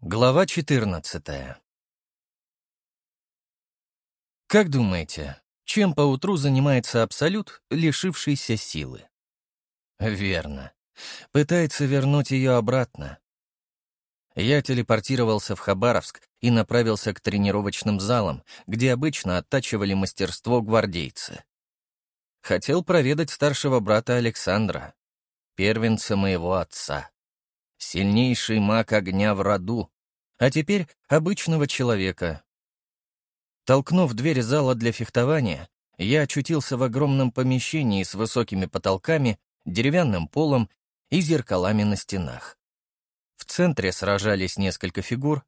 Глава 14 Как думаете, чем поутру занимается Абсолют, лишившийся силы? Верно. Пытается вернуть ее обратно. Я телепортировался в Хабаровск и направился к тренировочным залам, где обычно оттачивали мастерство гвардейцы. Хотел проведать старшего брата Александра, первенца моего отца сильнейший маг огня в роду, а теперь обычного человека. Толкнув дверь зала для фехтования, я очутился в огромном помещении с высокими потолками, деревянным полом и зеркалами на стенах. В центре сражались несколько фигур.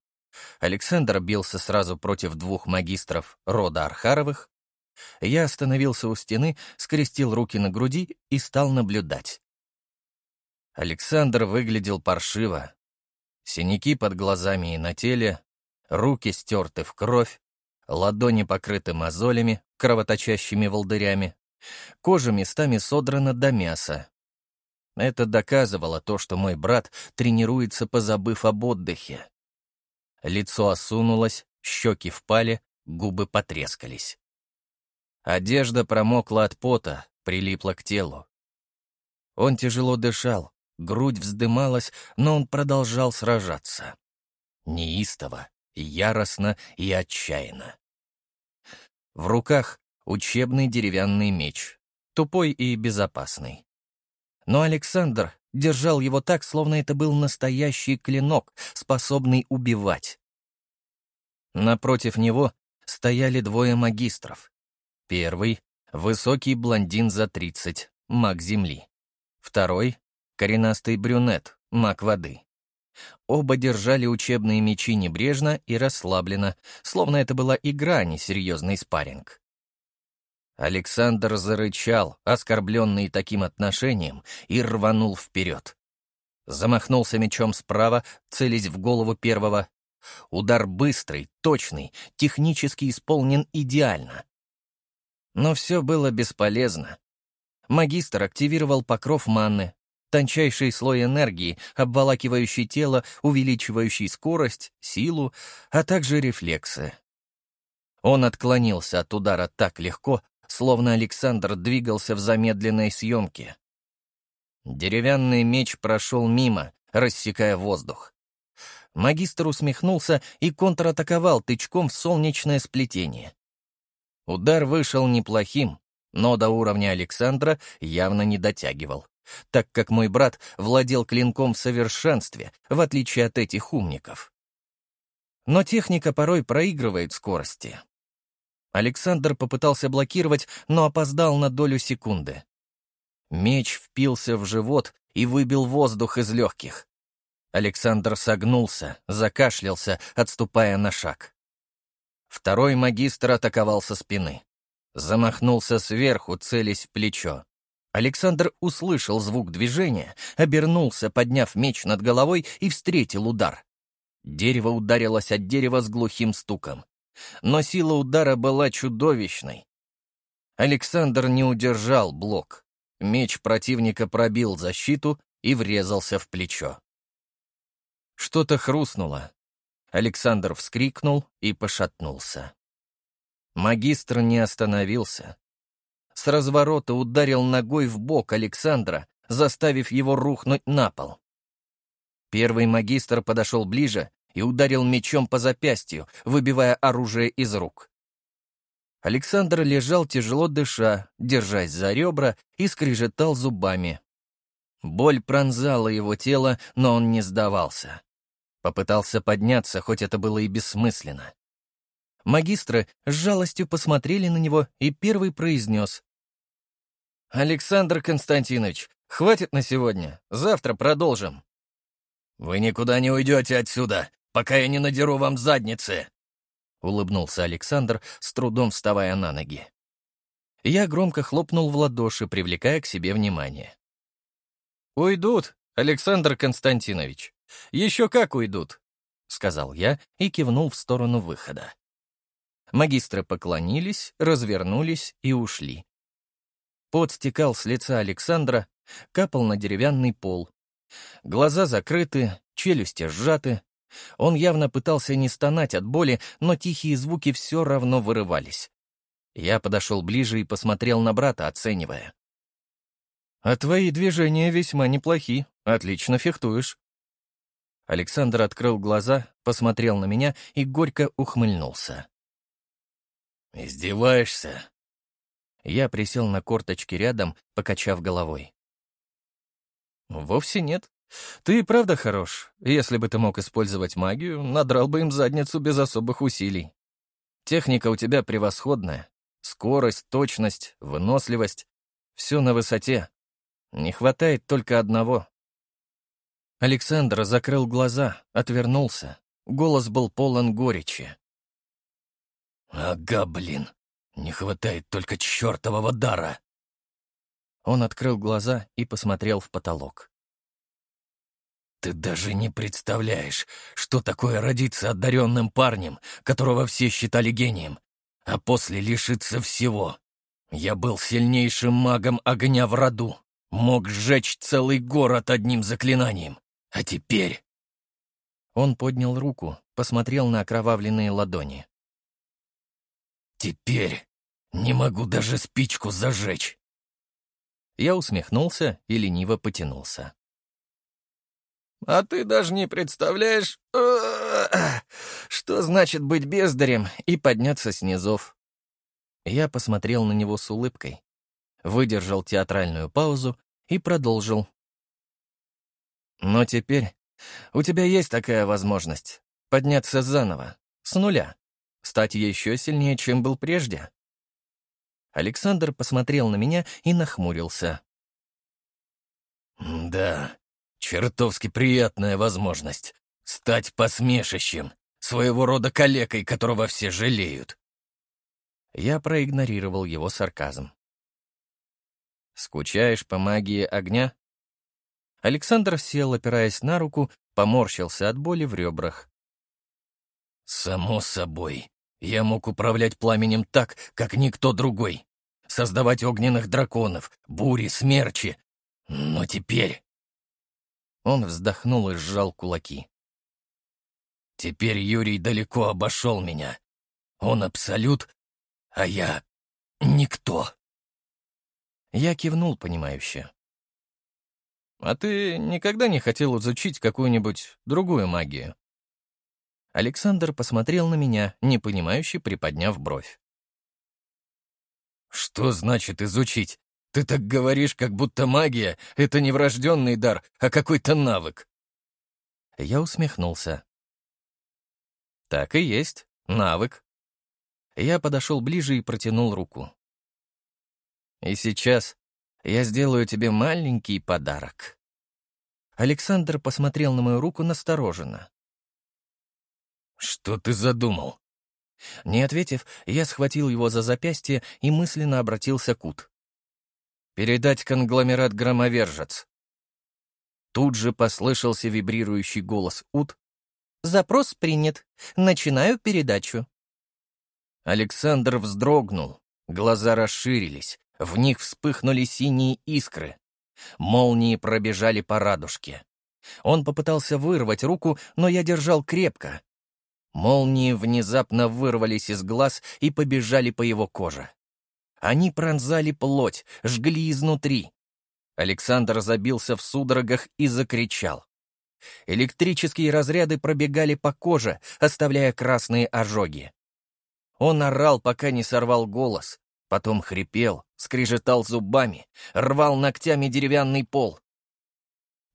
Александр бился сразу против двух магистров рода Архаровых. Я остановился у стены, скрестил руки на груди и стал наблюдать. Александр выглядел паршиво. Синяки под глазами и на теле, руки стерты в кровь, ладони покрыты мозолями, кровоточащими волдырями, кожа местами содрана до мяса. Это доказывало то, что мой брат тренируется, позабыв об отдыхе. Лицо осунулось, щеки впали, губы потрескались. Одежда промокла от пота, прилипла к телу. Он тяжело дышал, грудь вздымалась, но он продолжал сражаться. Неистово, яростно и отчаянно. В руках учебный деревянный меч, тупой и безопасный. Но Александр держал его так, словно это был настоящий клинок, способный убивать. Напротив него стояли двое магистров. Первый — высокий блондин за тридцать, маг земли. Второй коренастый брюнет, маг воды. Оба держали учебные мечи небрежно и расслабленно, словно это была игра, а не серьезный спарринг. Александр зарычал, оскорбленный таким отношением, и рванул вперед. Замахнулся мечом справа, целясь в голову первого. Удар быстрый, точный, технически исполнен идеально. Но все было бесполезно. Магистр активировал покров манны, тончайший слой энергии, обволакивающий тело, увеличивающий скорость, силу, а также рефлексы. Он отклонился от удара так легко, словно Александр двигался в замедленной съемке. Деревянный меч прошел мимо, рассекая воздух. Магистр усмехнулся и контратаковал тычком в солнечное сплетение. Удар вышел неплохим, но до уровня Александра явно не дотягивал так как мой брат владел клинком в совершенстве, в отличие от этих умников. Но техника порой проигрывает скорости. Александр попытался блокировать, но опоздал на долю секунды. Меч впился в живот и выбил воздух из легких. Александр согнулся, закашлялся, отступая на шаг. Второй магистр атаковал со спины. Замахнулся сверху, целясь в плечо. Александр услышал звук движения, обернулся, подняв меч над головой и встретил удар. Дерево ударилось от дерева с глухим стуком. Но сила удара была чудовищной. Александр не удержал блок. Меч противника пробил защиту и врезался в плечо. Что-то хрустнуло. Александр вскрикнул и пошатнулся. Магистр не остановился, с разворота ударил ногой в бок Александра, заставив его рухнуть на пол. Первый магистр подошел ближе и ударил мечом по запястью, выбивая оружие из рук. Александр лежал тяжело дыша, держась за ребра и скрежетал зубами. Боль пронзала его тело, но он не сдавался. Попытался подняться, хоть это было и бессмысленно. Магистры с жалостью посмотрели на него, и первый произнес. «Александр Константинович, хватит на сегодня. Завтра продолжим». «Вы никуда не уйдете отсюда, пока я не надеру вам задницы!» — улыбнулся Александр, с трудом вставая на ноги. Я громко хлопнул в ладоши, привлекая к себе внимание. «Уйдут, Александр Константинович. Еще как уйдут!» — сказал я и кивнул в сторону выхода. Магистры поклонились, развернулись и ушли. Пот стекал с лица Александра, капал на деревянный пол. Глаза закрыты, челюсти сжаты, Он явно пытался не стонать от боли, но тихие звуки все равно вырывались. Я подошел ближе и посмотрел на брата, оценивая. «А твои движения весьма неплохи. Отлично фехтуешь». Александр открыл глаза, посмотрел на меня и горько ухмыльнулся. «Издеваешься?» Я присел на корточки рядом, покачав головой. «Вовсе нет. Ты и правда хорош. Если бы ты мог использовать магию, надрал бы им задницу без особых усилий. Техника у тебя превосходная. Скорость, точность, выносливость — все на высоте. Не хватает только одного. Александр закрыл глаза, отвернулся. Голос был полон горечи. «Ага, блин, не хватает только чертового дара!» Он открыл глаза и посмотрел в потолок. «Ты даже не представляешь, что такое родиться одаренным парнем, которого все считали гением, а после лишиться всего. Я был сильнейшим магом огня в роду, мог сжечь целый город одним заклинанием. А теперь...» Он поднял руку, посмотрел на окровавленные ладони. «Теперь не могу даже спичку зажечь». Я усмехнулся и лениво потянулся. «А ты даже не представляешь, что значит быть бездарем и подняться с низов». Я посмотрел на него с улыбкой, выдержал театральную паузу и продолжил. «Но теперь у тебя есть такая возможность — подняться заново, с нуля, стать еще сильнее, чем был прежде». Александр посмотрел на меня и нахмурился. «Да, чертовски приятная возможность стать посмешищем, своего рода калекой, которого все жалеют». Я проигнорировал его сарказм. «Скучаешь по магии огня?» Александр сел, опираясь на руку, поморщился от боли в ребрах. «Само собой. Я мог управлять пламенем так, как никто другой. Создавать огненных драконов, бури, смерчи. Но теперь...» Он вздохнул и сжал кулаки. «Теперь Юрий далеко обошел меня. Он абсолют, а я никто». Я кивнул, понимающе. «А ты никогда не хотел изучить какую-нибудь другую магию?» Александр посмотрел на меня, непонимающе приподняв бровь. «Что значит изучить? Ты так говоришь, как будто магия — это не врожденный дар, а какой-то навык». Я усмехнулся. «Так и есть, навык». Я подошел ближе и протянул руку. «И сейчас я сделаю тебе маленький подарок». Александр посмотрел на мою руку настороженно. «Что ты задумал?» Не ответив, я схватил его за запястье и мысленно обратился к Ут. «Передать конгломерат громовержец». Тут же послышался вибрирующий голос Ут. «Запрос принят. Начинаю передачу». Александр вздрогнул, глаза расширились, в них вспыхнули синие искры. Молнии пробежали по радужке. Он попытался вырвать руку, но я держал крепко. Молнии внезапно вырвались из глаз и побежали по его коже. Они пронзали плоть, жгли изнутри. Александр забился в судорогах и закричал. Электрические разряды пробегали по коже, оставляя красные ожоги. Он орал, пока не сорвал голос, потом хрипел, скрежетал зубами, рвал ногтями деревянный пол.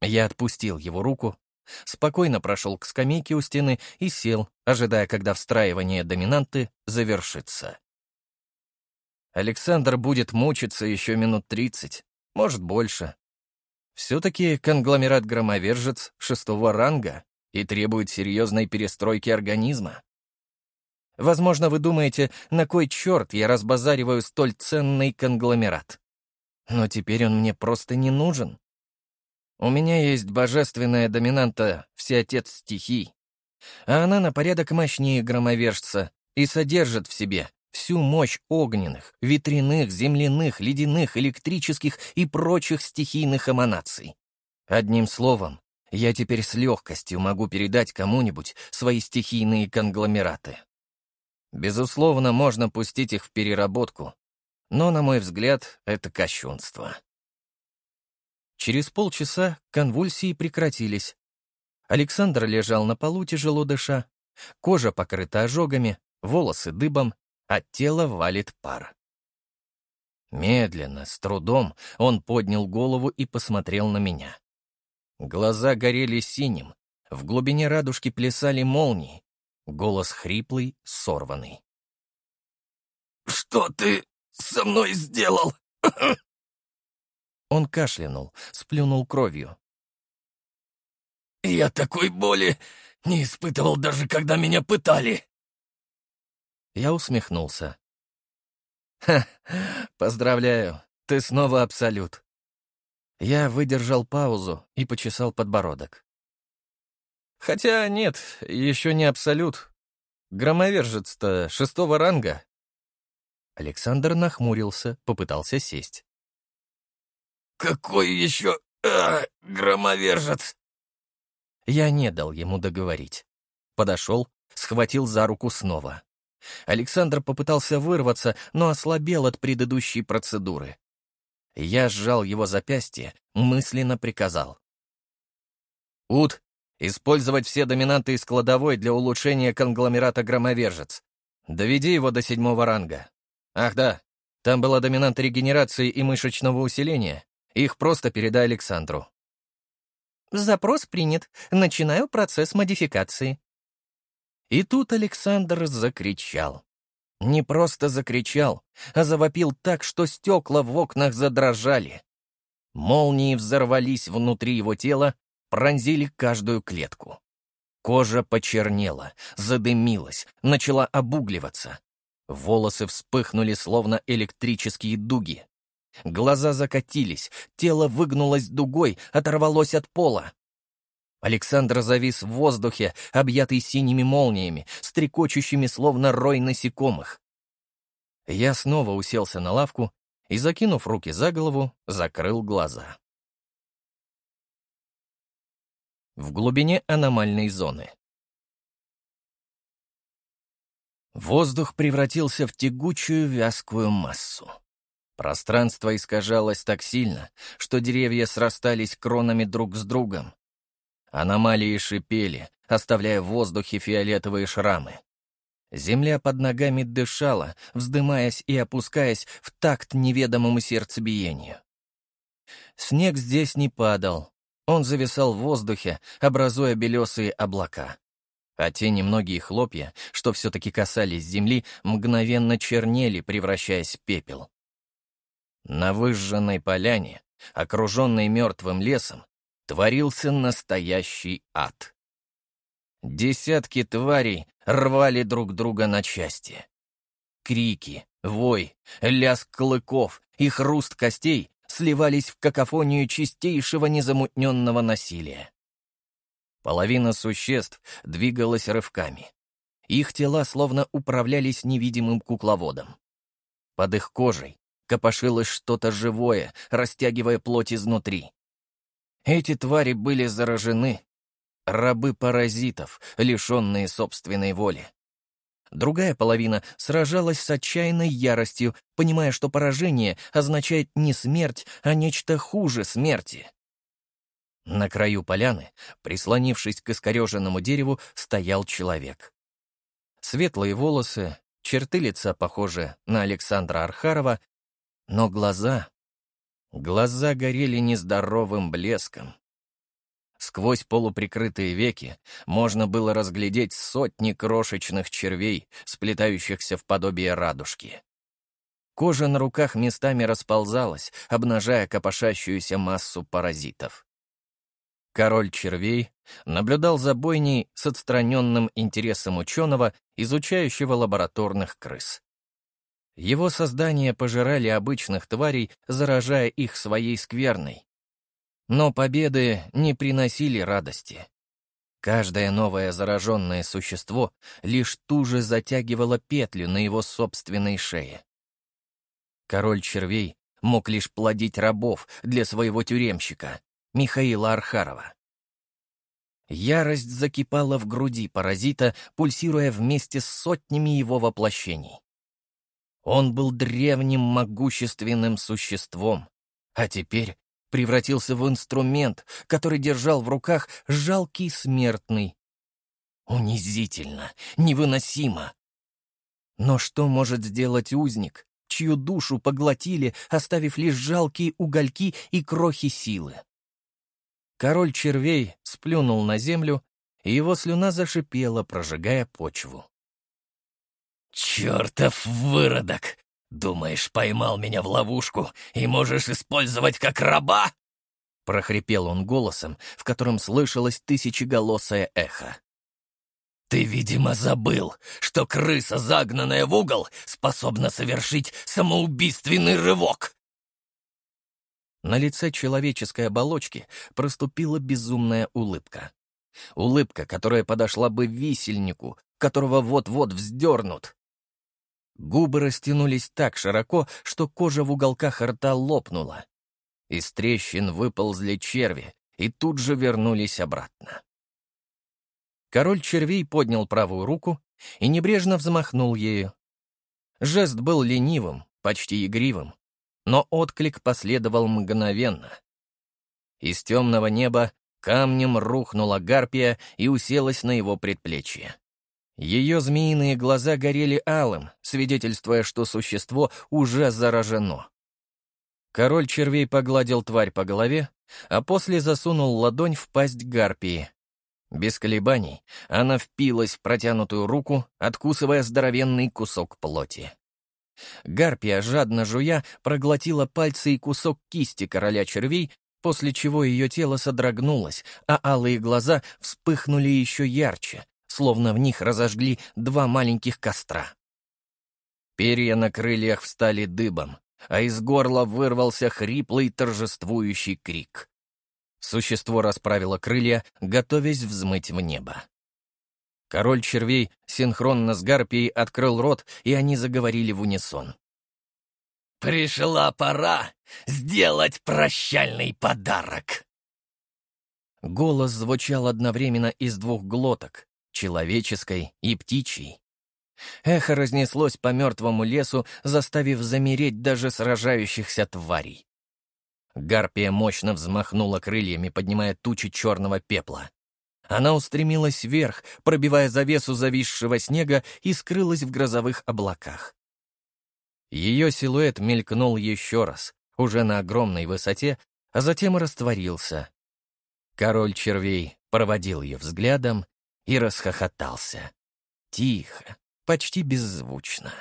Я отпустил его руку, спокойно прошел к скамейке у стены и сел, ожидая, когда встраивание доминанты завершится. Александр будет мучиться еще минут тридцать, может, больше. Все-таки конгломерат-громовержец шестого ранга и требует серьезной перестройки организма. Возможно, вы думаете, на кой черт я разбазариваю столь ценный конгломерат. Но теперь он мне просто не нужен. У меня есть божественная доминанта Всеотец Стихий, а она на порядок мощнее громовержца и содержит в себе всю мощь огненных, ветряных, земляных, ледяных, электрических и прочих стихийных эманаций. Одним словом, я теперь с легкостью могу передать кому-нибудь свои стихийные конгломераты. Безусловно, можно пустить их в переработку, но, на мой взгляд, это кощунство. Через полчаса конвульсии прекратились. Александр лежал на полу, тяжело дыша. Кожа покрыта ожогами, волосы дыбом, а тело валит пар. Медленно, с трудом, он поднял голову и посмотрел на меня. Глаза горели синим, в глубине радужки плясали молнии, голос хриплый, сорванный. «Что ты со мной сделал?» Он кашлянул, сплюнул кровью. «Я такой боли не испытывал даже, когда меня пытали!» Я усмехнулся. «Ха, поздравляю, ты снова абсолют». Я выдержал паузу и почесал подбородок. «Хотя нет, еще не абсолют. Громовержец-то шестого ранга». Александр нахмурился, попытался сесть. «Какой еще а, громовержец?» Я не дал ему договорить. Подошел, схватил за руку снова. Александр попытался вырваться, но ослабел от предыдущей процедуры. Я сжал его запястье, мысленно приказал. «Ут, использовать все доминанты из кладовой для улучшения конгломерата громовержец. Доведи его до седьмого ранга. Ах да, там была доминанта регенерации и мышечного усиления. Их просто передай Александру». «Запрос принят. Начинаю процесс модификации». И тут Александр закричал. Не просто закричал, а завопил так, что стекла в окнах задрожали. Молнии взорвались внутри его тела, пронзили каждую клетку. Кожа почернела, задымилась, начала обугливаться. Волосы вспыхнули, словно электрические дуги. Глаза закатились, тело выгнулось дугой, оторвалось от пола. Александр завис в воздухе, объятый синими молниями, стрекочущими словно рой насекомых. Я снова уселся на лавку и, закинув руки за голову, закрыл глаза. В глубине аномальной зоны. Воздух превратился в тягучую вязкую массу. Пространство искажалось так сильно, что деревья срастались кронами друг с другом, Аномалии шипели, оставляя в воздухе фиолетовые шрамы. Земля под ногами дышала, вздымаясь и опускаясь в такт неведомому сердцебиению. Снег здесь не падал. Он зависал в воздухе, образуя белесые облака. А те немногие хлопья, что все-таки касались земли, мгновенно чернели, превращаясь в пепел. На выжженной поляне, окруженной мертвым лесом, творился настоящий ад. Десятки тварей рвали друг друга на части. Крики, вой, лязг клыков и хруст костей сливались в какофонию чистейшего незамутненного насилия. Половина существ двигалась рывками. Их тела словно управлялись невидимым кукловодом. Под их кожей копошилось что-то живое, растягивая плоть изнутри. Эти твари были заражены. Рабы паразитов, лишенные собственной воли. Другая половина сражалась с отчаянной яростью, понимая, что поражение означает не смерть, а нечто хуже смерти. На краю поляны, прислонившись к искореженному дереву, стоял человек. Светлые волосы, черты лица похожи на Александра Архарова, но глаза Глаза горели нездоровым блеском. Сквозь полуприкрытые веки можно было разглядеть сотни крошечных червей, сплетающихся в подобие радужки. Кожа на руках местами расползалась, обнажая копошащуюся массу паразитов. Король червей наблюдал за бойней с отстраненным интересом ученого, изучающего лабораторных крыс. Его создания пожирали обычных тварей, заражая их своей скверной. Но победы не приносили радости. Каждое новое зараженное существо лишь туже затягивало петлю на его собственной шее. Король червей мог лишь плодить рабов для своего тюремщика, Михаила Архарова. Ярость закипала в груди паразита, пульсируя вместе с сотнями его воплощений. Он был древним могущественным существом, а теперь превратился в инструмент, который держал в руках жалкий смертный. Унизительно, невыносимо. Но что может сделать узник, чью душу поглотили, оставив лишь жалкие угольки и крохи силы? Король червей сплюнул на землю, и его слюна зашипела, прожигая почву. «Чертов выродок! Думаешь, поймал меня в ловушку и можешь использовать как раба?» прохрипел он голосом, в котором слышалось тысячеголосое эхо. «Ты, видимо, забыл, что крыса, загнанная в угол, способна совершить самоубийственный рывок!» На лице человеческой оболочки проступила безумная улыбка. Улыбка, которая подошла бы висельнику, которого вот-вот вздернут. Губы растянулись так широко, что кожа в уголках рта лопнула. Из трещин выползли черви и тут же вернулись обратно. Король червей поднял правую руку и небрежно взмахнул ею. Жест был ленивым, почти игривым, но отклик последовал мгновенно. Из темного неба камнем рухнула гарпия и уселась на его предплечье. Ее змеиные глаза горели алым, свидетельствуя, что существо уже заражено. Король червей погладил тварь по голове, а после засунул ладонь в пасть гарпии. Без колебаний она впилась в протянутую руку, откусывая здоровенный кусок плоти. Гарпия, жадно жуя, проглотила пальцы и кусок кисти короля червей, после чего ее тело содрогнулось, а алые глаза вспыхнули еще ярче, словно в них разожгли два маленьких костра. Перья на крыльях встали дыбом, а из горла вырвался хриплый торжествующий крик. Существо расправило крылья, готовясь взмыть в небо. Король червей синхронно с гарпией открыл рот, и они заговорили в унисон. «Пришла пора сделать прощальный подарок!» Голос звучал одновременно из двух глоток, человеческой и птичьей. Эхо разнеслось по мертвому лесу, заставив замереть даже сражающихся тварей. Гарпия мощно взмахнула крыльями, поднимая тучи черного пепла. Она устремилась вверх, пробивая завесу зависшего снега и скрылась в грозовых облаках. Ее силуэт мелькнул еще раз, уже на огромной высоте, а затем растворился. Король червей проводил ее взглядом и расхохотался. Тихо, почти беззвучно.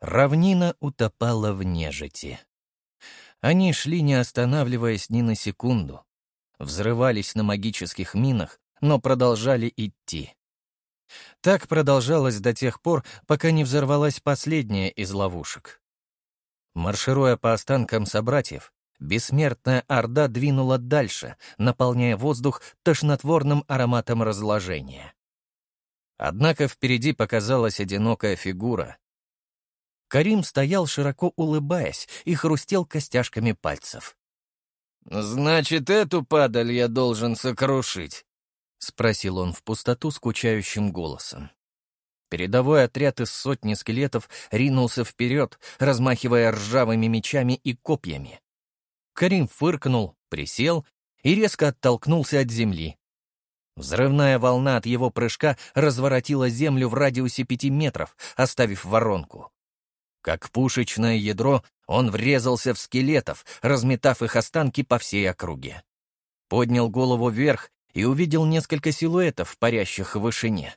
Равнина утопала в нежити. Они шли, не останавливаясь ни на секунду. Взрывались на магических минах, но продолжали идти. Так продолжалось до тех пор, пока не взорвалась последняя из ловушек. Маршируя по останкам собратьев, Бессмертная орда двинула дальше, наполняя воздух тошнотворным ароматом разложения. Однако впереди показалась одинокая фигура. Карим стоял, широко улыбаясь, и хрустел костяшками пальцев. «Значит, эту падаль я должен сокрушить?» — спросил он в пустоту скучающим голосом. Передовой отряд из сотни скелетов ринулся вперед, размахивая ржавыми мечами и копьями. Карим фыркнул, присел и резко оттолкнулся от земли. Взрывная волна от его прыжка разворотила землю в радиусе пяти метров, оставив воронку. Как пушечное ядро, он врезался в скелетов, разметав их останки по всей округе. Поднял голову вверх и увидел несколько силуэтов, парящих в вышине.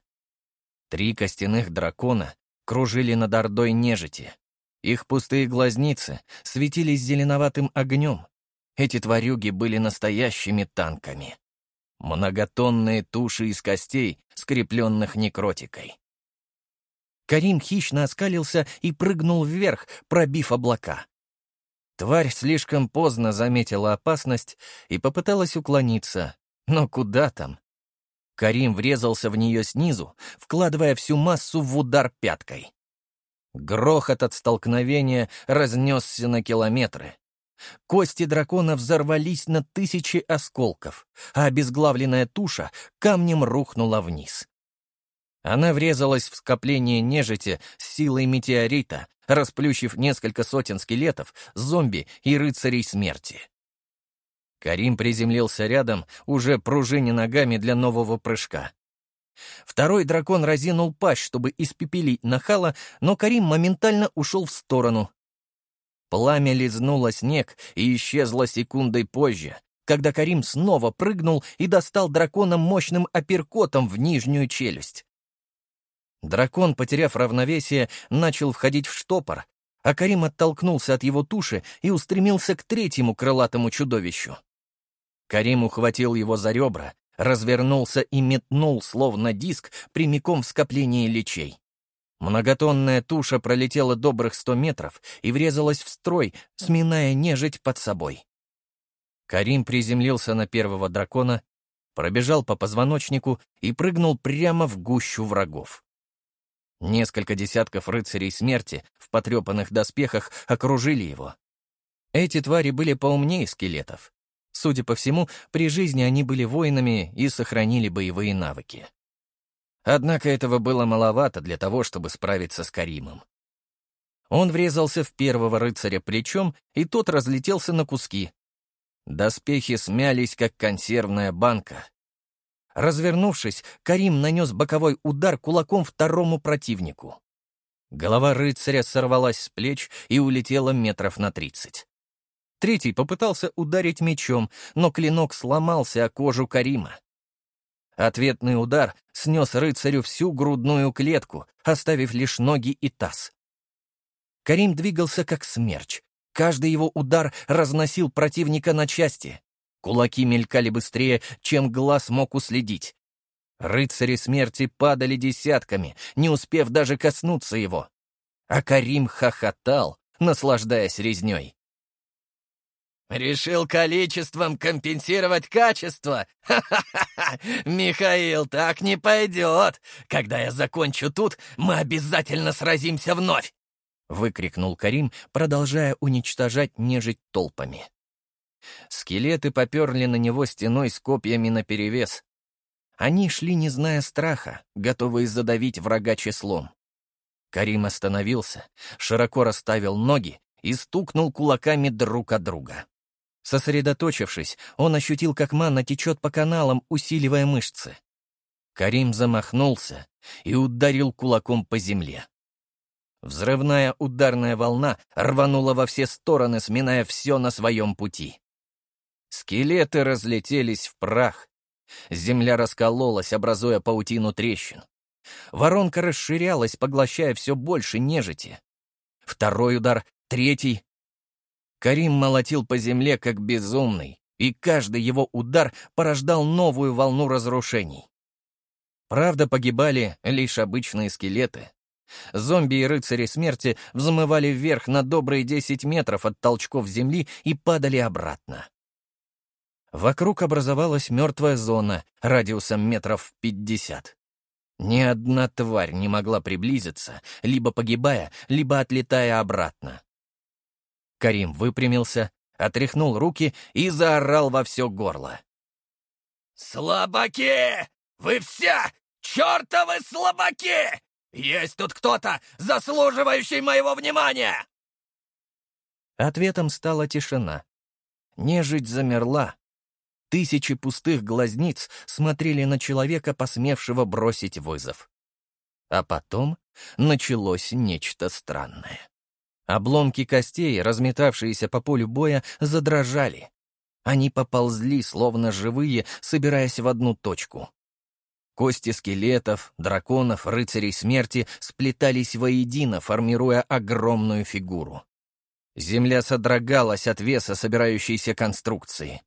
Три костяных дракона кружили над ордой нежити. Их пустые глазницы светились зеленоватым огнем. Эти тварюги были настоящими танками. Многотонные туши из костей, скрепленных некротикой. Карим хищно оскалился и прыгнул вверх, пробив облака. Тварь слишком поздно заметила опасность и попыталась уклониться. Но куда там? Карим врезался в нее снизу, вкладывая всю массу в удар пяткой. Грохот от столкновения разнесся на километры. Кости дракона взорвались на тысячи осколков, а обезглавленная туша камнем рухнула вниз. Она врезалась в скопление нежити с силой метеорита, расплющив несколько сотен скелетов, зомби и рыцарей смерти. Карим приземлился рядом, уже пружиня ногами для нового прыжка. Второй дракон разинул пасть, чтобы испепелить нахала, но Карим моментально ушел в сторону. Пламя лизнуло снег и исчезло секундой позже, когда Карим снова прыгнул и достал дракона мощным апперкотом в нижнюю челюсть. Дракон, потеряв равновесие, начал входить в штопор, а Карим оттолкнулся от его туши и устремился к третьему крылатому чудовищу. Карим ухватил его за ребра, развернулся и метнул, словно диск, прямиком в скопление лечей. Многотонная туша пролетела добрых сто метров и врезалась в строй, сминая нежить под собой. Карим приземлился на первого дракона, пробежал по позвоночнику и прыгнул прямо в гущу врагов. Несколько десятков рыцарей смерти в потрепанных доспехах окружили его. Эти твари были поумнее скелетов. Судя по всему, при жизни они были воинами и сохранили боевые навыки. Однако этого было маловато для того, чтобы справиться с Каримом. Он врезался в первого рыцаря плечом, и тот разлетелся на куски. Доспехи смялись, как консервная банка, Развернувшись, Карим нанес боковой удар кулаком второму противнику. Голова рыцаря сорвалась с плеч и улетела метров на тридцать. Третий попытался ударить мечом, но клинок сломался о кожу Карима. Ответный удар снес рыцарю всю грудную клетку, оставив лишь ноги и таз. Карим двигался как смерч. Каждый его удар разносил противника на части. Кулаки мелькали быстрее, чем глаз мог уследить. Рыцари смерти падали десятками, не успев даже коснуться его. А Карим хохотал, наслаждаясь резней. «Решил количеством компенсировать качество? Ха-ха-ха! Михаил, так не пойдет! Когда я закончу тут, мы обязательно сразимся вновь!» — выкрикнул Карим, продолжая уничтожать нежить толпами. Скелеты поперли на него стеной с копьями наперевес. Они шли, не зная страха, готовые задавить врага числом. Карим остановился, широко расставил ноги и стукнул кулаками друг от друга. Сосредоточившись, он ощутил, как мана течет по каналам, усиливая мышцы. Карим замахнулся и ударил кулаком по земле. Взрывная ударная волна рванула во все стороны, сминая все на своем пути. Скелеты разлетелись в прах. Земля раскололась, образуя паутину трещин. Воронка расширялась, поглощая все больше нежити. Второй удар, третий. Карим молотил по земле, как безумный, и каждый его удар порождал новую волну разрушений. Правда, погибали лишь обычные скелеты. Зомби и рыцари смерти взмывали вверх на добрые десять метров от толчков земли и падали обратно. Вокруг образовалась мертвая зона радиусом метров пятьдесят. Ни одна тварь не могла приблизиться, либо погибая, либо отлетая обратно. Карим выпрямился, отряхнул руки и заорал во все горло. «Слабаки! Вы все чертовы слабаки! Есть тут кто-то, заслуживающий моего внимания!» Ответом стала тишина. Нежить замерла, Тысячи пустых глазниц смотрели на человека, посмевшего бросить вызов. А потом началось нечто странное. Обломки костей, разметавшиеся по полю боя, задрожали. Они поползли, словно живые, собираясь в одну точку. Кости скелетов, драконов, рыцарей смерти сплетались воедино, формируя огромную фигуру. Земля содрогалась от веса собирающейся конструкции.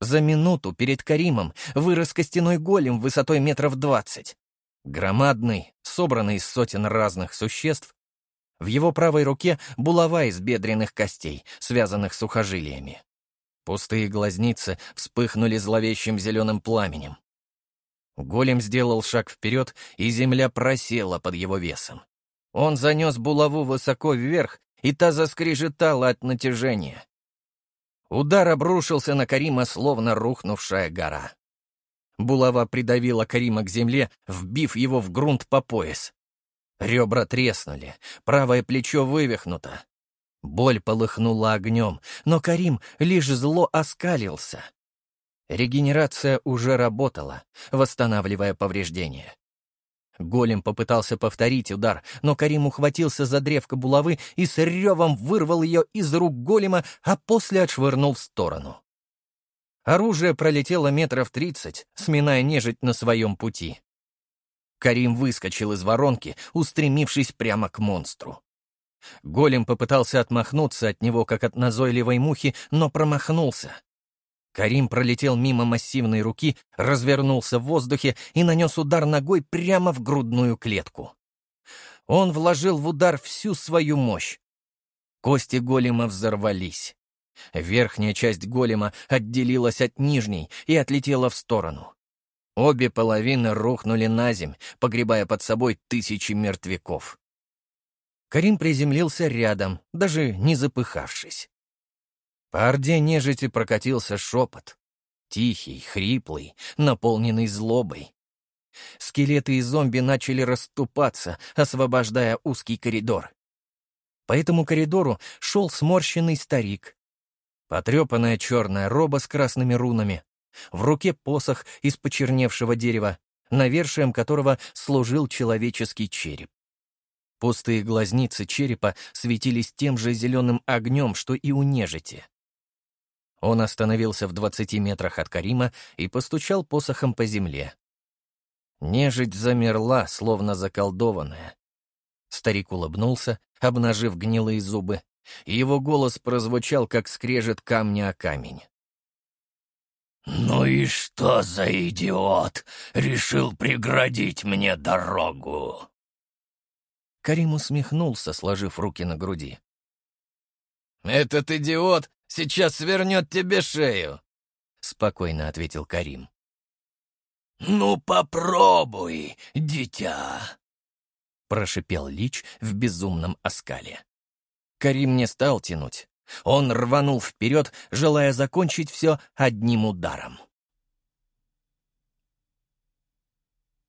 За минуту перед Каримом вырос костяной голем высотой метров двадцать. Громадный, собранный из сотен разных существ. В его правой руке булава из бедренных костей, связанных сухожилиями. Пустые глазницы вспыхнули зловещим зеленым пламенем. Голем сделал шаг вперед, и земля просела под его весом. Он занес булаву высоко вверх, и та заскрежетала от натяжения. Удар обрушился на Карима, словно рухнувшая гора. Булава придавила Карима к земле, вбив его в грунт по пояс. Ребра треснули, правое плечо вывихнуто. Боль полыхнула огнем, но Карим лишь зло оскалился. Регенерация уже работала, восстанавливая повреждения. Голем попытался повторить удар, но Карим ухватился за древко булавы и с ревом вырвал ее из рук голема, а после отшвырнул в сторону. Оружие пролетело метров тридцать, сминая нежить на своем пути. Карим выскочил из воронки, устремившись прямо к монстру. Голем попытался отмахнуться от него, как от назойливой мухи, но промахнулся. Карим пролетел мимо массивной руки, развернулся в воздухе и нанес удар ногой прямо в грудную клетку. Он вложил в удар всю свою мощь. Кости голема взорвались. Верхняя часть голема отделилась от нижней и отлетела в сторону. Обе половины рухнули на земь, погребая под собой тысячи мертвяков. Карим приземлился рядом, даже не запыхавшись. По орде нежити прокатился шепот. Тихий, хриплый, наполненный злобой. Скелеты и зомби начали расступаться, освобождая узкий коридор. По этому коридору шел сморщенный старик. Потрепанная черная роба с красными рунами. В руке посох из почерневшего дерева, навершием которого служил человеческий череп. Пустые глазницы черепа светились тем же зеленым огнем, что и у нежити. Он остановился в двадцати метрах от Карима и постучал посохом по земле. Нежить замерла, словно заколдованная. Старик улыбнулся, обнажив гнилые зубы, и его голос прозвучал, как скрежет камня о камень. «Ну и что за идиот решил преградить мне дорогу?» Карим усмехнулся, сложив руки на груди. «Этот идиот Сейчас свернет тебе шею», — спокойно ответил Карим. «Ну, попробуй, дитя», — прошипел Лич в безумном оскале. Карим не стал тянуть. Он рванул вперед, желая закончить все одним ударом.